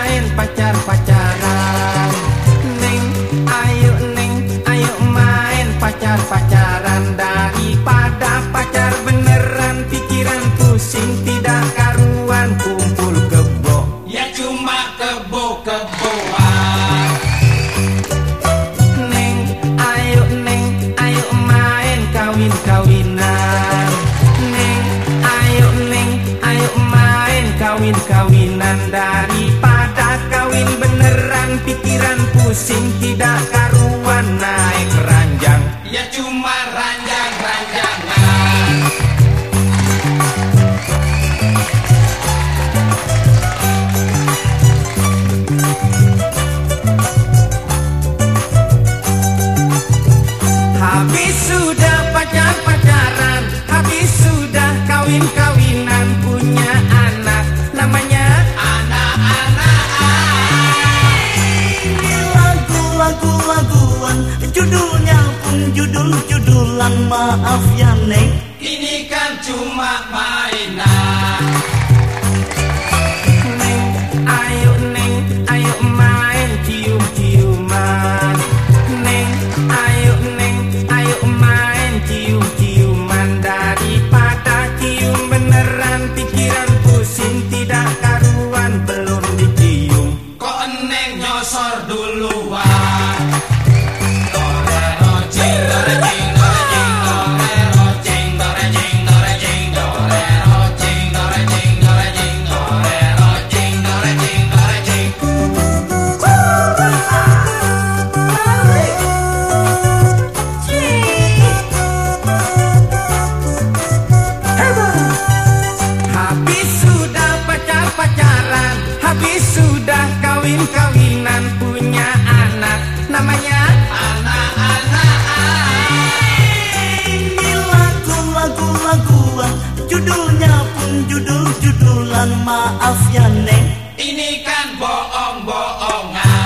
main pacar-pacaran. Neng, ayo neng, ayo main pacar-pacaran. Daripada pacar beneran pikiran pusing tidak karuan Kumpul kebo, ya cuma kebo-keboan. Neng, ayo neng, ayo main kawin-kawinan. Neng, ayo neng, ayo main kawin-kawinan. sim Judulnya pun judul-judulan maaf ya Neng. Ini kan cuma mainan. sudah kawin-kawinan punya anak. Namanya anak-anak ini lagu lagu lagu judulnya pun judul-judulan maaf ya Neng. Ini kan bohong-bohongan.